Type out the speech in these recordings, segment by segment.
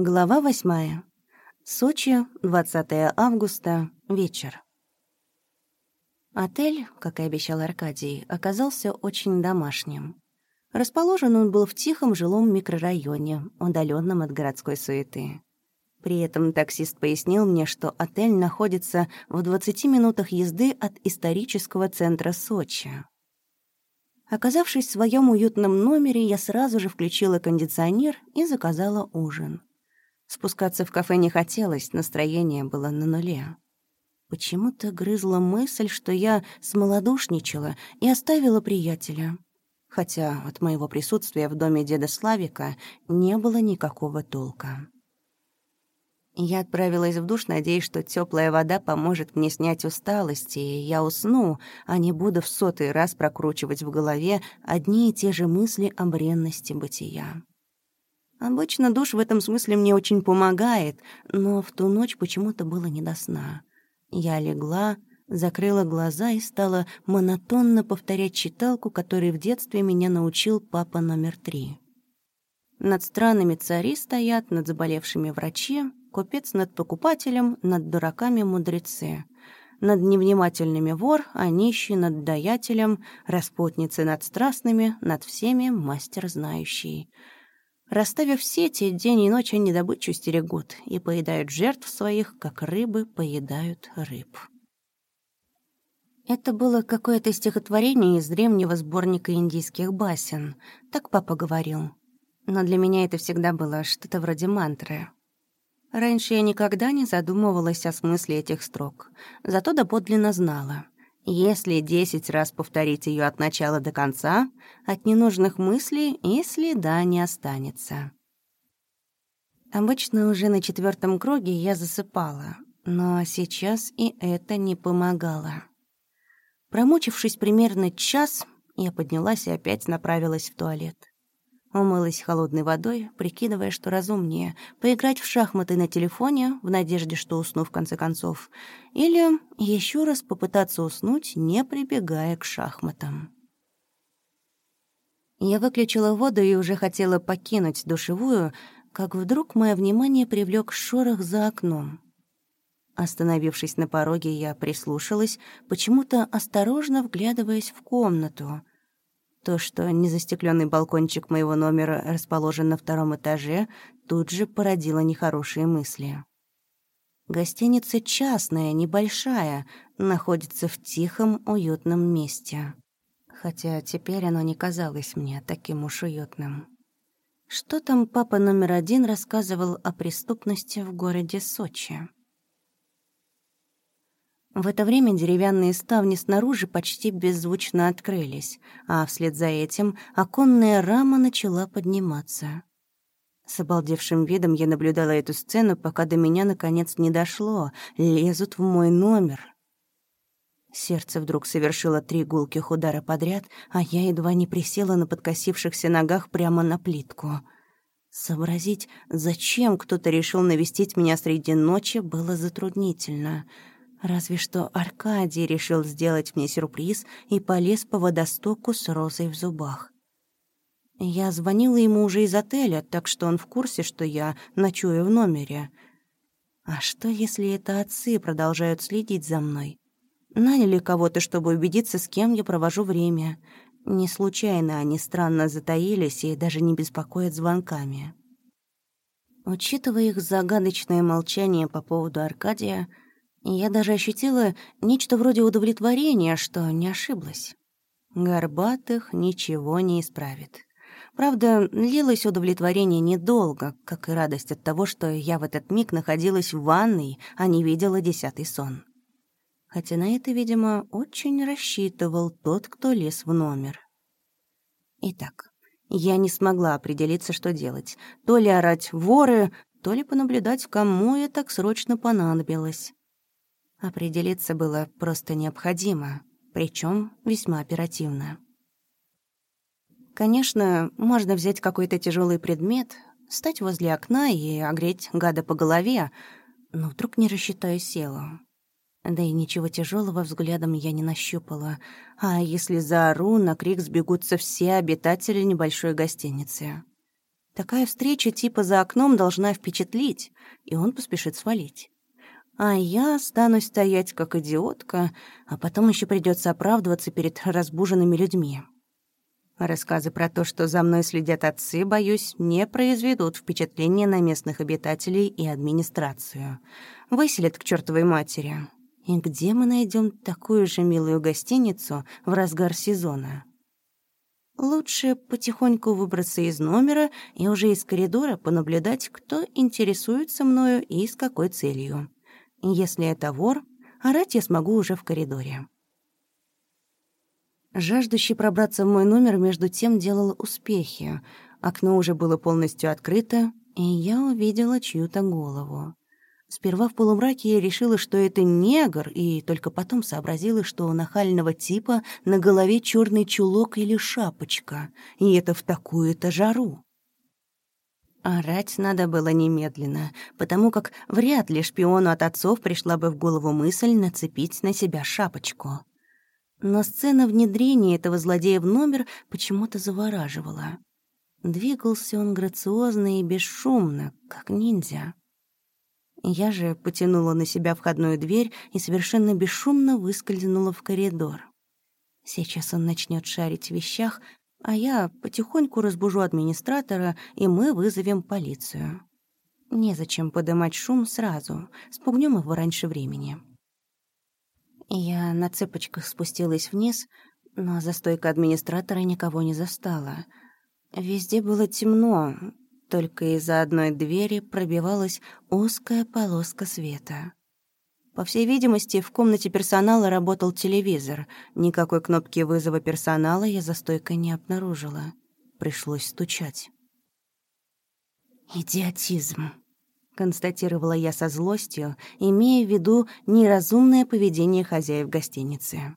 Глава восьмая. Сочи, 20 августа, вечер. Отель, как и обещал Аркадий, оказался очень домашним. Расположен он был в тихом жилом микрорайоне, удаленном от городской суеты. При этом таксист пояснил мне, что отель находится в 20 минутах езды от исторического центра Сочи. Оказавшись в своем уютном номере, я сразу же включила кондиционер и заказала ужин. Спускаться в кафе не хотелось, настроение было на нуле. Почему-то грызла мысль, что я смолодушничала и оставила приятеля. Хотя от моего присутствия в доме деда Славика не было никакого толка. Я отправилась в душ, надеясь, что теплая вода поможет мне снять усталость, и я усну, а не буду в сотый раз прокручивать в голове одни и те же мысли о бренности бытия. Обычно душ в этом смысле мне очень помогает, но в ту ночь почему-то было не до сна. Я легла, закрыла глаза и стала монотонно повторять читалку, которой в детстве меня научил папа номер три. Над странами цари стоят, над заболевшими врачи, купец над покупателем, над дураками мудрецы. Над невнимательными вор, а нищий над даятелем, распутницы над страстными, над всеми мастер знающий. Расставив сети, день и ночь они добычу стерегут и поедают жертв своих, как рыбы поедают рыб. Это было какое-то стихотворение из древнего сборника индийских басен. Так папа говорил. Но для меня это всегда было что-то вроде мантры. Раньше я никогда не задумывалась о смысле этих строк, зато доподлинно знала. Если десять раз повторить ее от начала до конца, от ненужных мыслей и следа не останется. Обычно уже на четвертом круге я засыпала, но сейчас и это не помогало. Промучившись примерно час, я поднялась и опять направилась в туалет. Умылась холодной водой, прикидывая, что разумнее — поиграть в шахматы на телефоне, в надежде, что усну в конце концов, или еще раз попытаться уснуть, не прибегая к шахматам. Я выключила воду и уже хотела покинуть душевую, как вдруг мое внимание привлек шорох за окном. Остановившись на пороге, я прислушалась, почему-то осторожно вглядываясь в комнату — то, что незастекленный балкончик моего номера расположен на втором этаже, тут же породило нехорошие мысли. Гостиница частная, небольшая, находится в тихом, уютном месте. Хотя теперь оно не казалось мне таким уж уютным. Что там папа номер один рассказывал о преступности в городе Сочи? В это время деревянные ставни снаружи почти беззвучно открылись, а вслед за этим оконная рама начала подниматься. С обалдевшим видом я наблюдала эту сцену, пока до меня наконец не дошло. Лезут в мой номер. Сердце вдруг совершило три гулких удара подряд, а я едва не присела на подкосившихся ногах прямо на плитку. Сообразить, зачем кто-то решил навестить меня среди ночи, было затруднительно — Разве что Аркадий решил сделать мне сюрприз и полез по водостоку с розой в зубах. Я звонила ему уже из отеля, так что он в курсе, что я ночую в номере. А что, если это отцы продолжают следить за мной? Наняли кого-то, чтобы убедиться, с кем я провожу время. Не случайно они странно затаились и даже не беспокоят звонками. Учитывая их загадочное молчание по поводу Аркадия, я даже ощутила нечто вроде удовлетворения, что не ошиблась. Горбатых ничего не исправит. Правда, длилось удовлетворение недолго, как и радость от того, что я в этот миг находилась в ванной, а не видела десятый сон. Хотя на это, видимо, очень рассчитывал тот, кто лез в номер. Итак, я не смогла определиться, что делать. То ли орать воры, то ли понаблюдать, кому я так срочно понадобилось. Определиться было просто необходимо, причем весьма оперативно. Конечно, можно взять какой-то тяжелый предмет, стать возле окна и огреть гада по голове, но вдруг не рассчитаю силу. Да и ничего тяжелого взглядом я не нащупала. А если заору, на крик сбегутся все обитатели небольшой гостиницы. Такая встреча типа за окном должна впечатлить, и он поспешит свалить. А я останусь стоять как идиотка, а потом еще придется оправдываться перед разбуженными людьми. Рассказы про то, что за мной следят отцы, боюсь, не произведут впечатления на местных обитателей и администрацию. Выселят к чертовой матери. И где мы найдем такую же милую гостиницу в разгар сезона? Лучше потихоньку выбраться из номера и уже из коридора понаблюдать, кто интересуется мною и с какой целью. Если это вор, орать я смогу уже в коридоре. Жаждущий пробраться в мой номер между тем делал успехи. Окно уже было полностью открыто, и я увидела чью-то голову. Сперва в полумраке я решила, что это негр, и только потом сообразила, что у нахального типа на голове черный чулок или шапочка, и это в такую-то жару. Орать надо было немедленно, потому как вряд ли шпиону от отцов пришла бы в голову мысль нацепить на себя шапочку. Но сцена внедрения этого злодея в номер почему-то завораживала. Двигался он грациозно и бесшумно, как ниндзя. Я же потянула на себя входную дверь и совершенно бесшумно выскользнула в коридор. Сейчас он начнет шарить в вещах, а я потихоньку разбужу администратора, и мы вызовем полицию. Незачем подымать шум сразу, спугнем его раньше времени. Я на цепочках спустилась вниз, но за стойкой администратора никого не застала. Везде было темно, только из-за одной двери пробивалась узкая полоска света. По всей видимости, в комнате персонала работал телевизор. Никакой кнопки вызова персонала я за стойкой не обнаружила. Пришлось стучать. «Идиотизм», — констатировала я со злостью, имея в виду неразумное поведение хозяев гостиницы.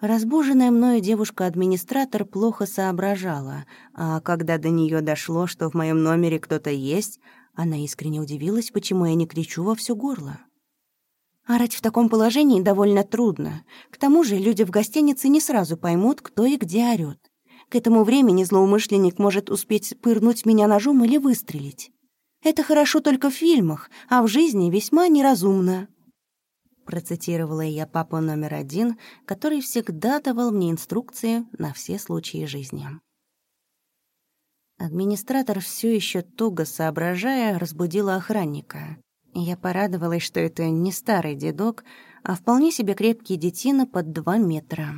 Разбуженная мною девушка-администратор плохо соображала, а когда до нее дошло, что в моем номере кто-то есть, она искренне удивилась, почему я не кричу во все горло. Орать в таком положении довольно трудно. К тому же люди в гостинице не сразу поймут, кто и где орёт. К этому времени злоумышленник может успеть пырнуть меня ножом или выстрелить. Это хорошо только в фильмах, а в жизни весьма неразумно процитировала я папу номер один, который всегда давал мне инструкции на все случаи жизни. Администратор все еще туго соображая, разбудила охранника. Я порадовалась, что это не старый дедок, а вполне себе крепкий детина под два метра.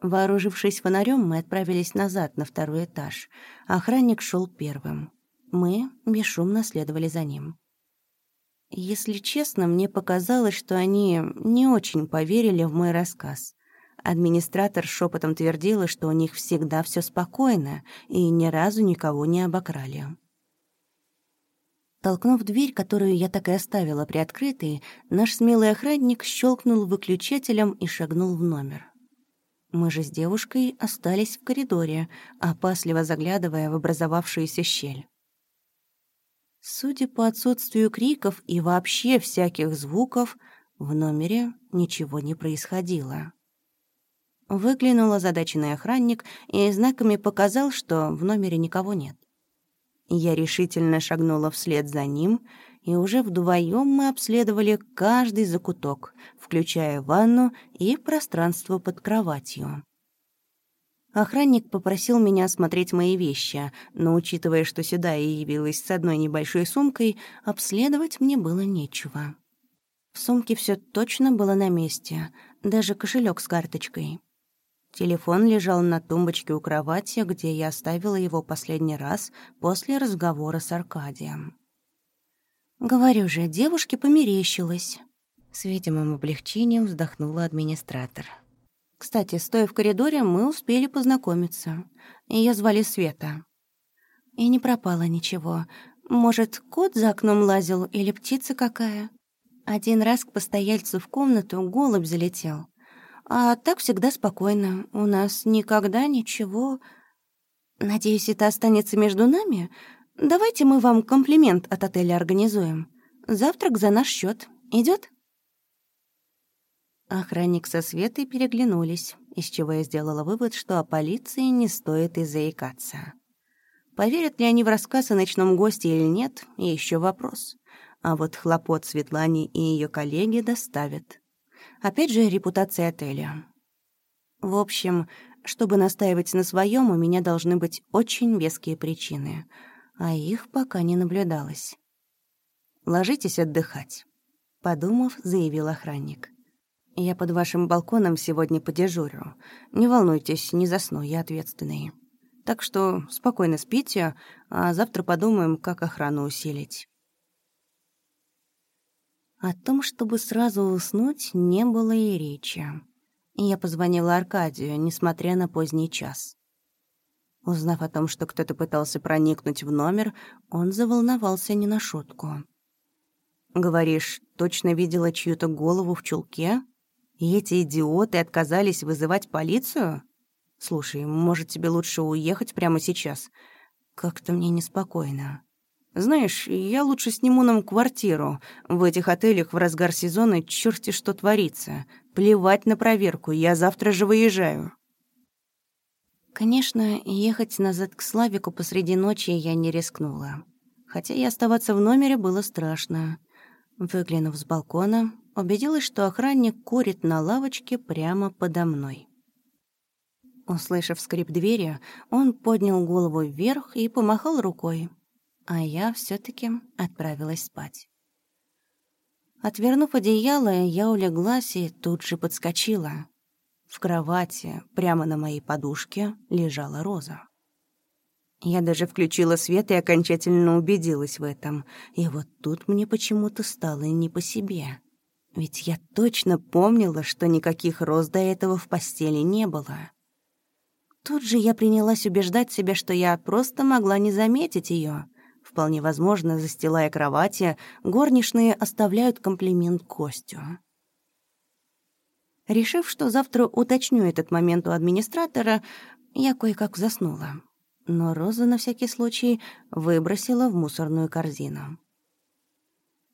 Вооружившись фонарем, мы отправились назад на второй этаж. Охранник шел первым. Мы бесшумно следовали за ним. Если честно, мне показалось, что они не очень поверили в мой рассказ. Администратор шепотом твердила, что у них всегда все спокойно и ни разу никого не обокрали. Толкнув дверь, которую я так и оставила приоткрытой, наш смелый охранник щелкнул выключателем и шагнул в номер. Мы же с девушкой остались в коридоре, опасливо заглядывая в образовавшуюся щель. Судя по отсутствию криков и вообще всяких звуков, в номере ничего не происходило. Выглянул озадаченный охранник и знаками показал, что в номере никого нет. Я решительно шагнула вслед за ним, и уже вдвоем мы обследовали каждый закуток, включая ванну и пространство под кроватью. Охранник попросил меня осмотреть мои вещи, но, учитывая, что сюда я явилась с одной небольшой сумкой, обследовать мне было нечего. В сумке все точно было на месте, даже кошелек с карточкой. Телефон лежал на тумбочке у кровати, где я оставила его последний раз после разговора с Аркадием. Говорю же, девушке померещилось. С видимым облегчением вздохнула администратор. Кстати, стоя в коридоре, мы успели познакомиться. Ее звали Света. И не пропало ничего. Может, кот за окном лазил или птица какая? Один раз к постояльцу в комнату голубь залетел. А так всегда спокойно. У нас никогда ничего... Надеюсь, это останется между нами? Давайте мы вам комплимент от отеля организуем. Завтрак за наш счет. Идет? Охранник со Светой переглянулись, из чего я сделала вывод, что о полиции не стоит и заикаться. Поверят ли они в рассказ о ночном госте или нет, еще вопрос. А вот хлопот Светлане и ее коллеги доставят. Опять же, репутация отеля. В общем, чтобы настаивать на своем, у меня должны быть очень веские причины, а их пока не наблюдалось. «Ложитесь отдыхать», — подумав, заявил охранник. «Я под вашим балконом сегодня подежурю. Не волнуйтесь, не засну, я ответственный. Так что спокойно спите, а завтра подумаем, как охрану усилить». О том, чтобы сразу уснуть, не было и речи. Я позвонила Аркадию, несмотря на поздний час. Узнав о том, что кто-то пытался проникнуть в номер, он заволновался не на шутку. «Говоришь, точно видела чью-то голову в чулке? И эти идиоты отказались вызывать полицию? Слушай, может, тебе лучше уехать прямо сейчас? Как-то мне неспокойно». Знаешь, я лучше сниму нам квартиру. В этих отелях в разгар сезона черти что творится. Плевать на проверку, я завтра же выезжаю. Конечно, ехать назад к Славику посреди ночи я не рискнула. Хотя и оставаться в номере было страшно. Выглянув с балкона, убедилась, что охранник курит на лавочке прямо подо мной. Услышав скрип двери, он поднял голову вверх и помахал рукой, а я все таки отправилась спать. Отвернув одеяло, я улеглась и тут же подскочила. В кровати, прямо на моей подушке, лежала роза. Я даже включила свет и окончательно убедилась в этом. И вот тут мне почему-то стало не по себе. Ведь я точно помнила, что никаких роз до этого в постели не было. Тут же я принялась убеждать себя, что я просто могла не заметить ее. Вполне возможно, застилая кровати, горничные оставляют комплимент Костю. Решив, что завтра уточню этот момент у администратора, я кое-как заснула. Но Роза на всякий случай выбросила в мусорную корзину.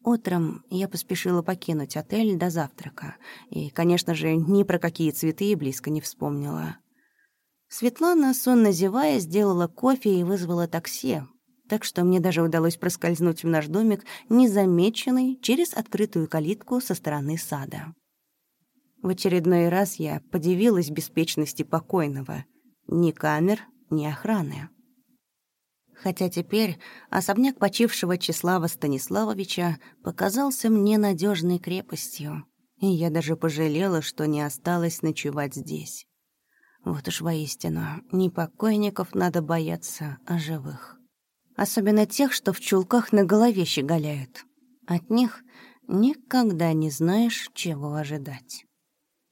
Утром я поспешила покинуть отель до завтрака и, конечно же, ни про какие цветы близко не вспомнила. Светлана, сонно зевая, сделала кофе и вызвала такси, так что мне даже удалось проскользнуть в наш домик незамеченный через открытую калитку со стороны сада. В очередной раз я подивилась беспечности покойного. Ни камер, ни охраны. Хотя теперь особняк почившего Числава Станиславовича показался мне надежной крепостью, и я даже пожалела, что не осталось ночевать здесь. Вот уж воистину, не покойников надо бояться, а живых особенно тех, что в чулках на голове щеголяют. От них никогда не знаешь, чего ожидать.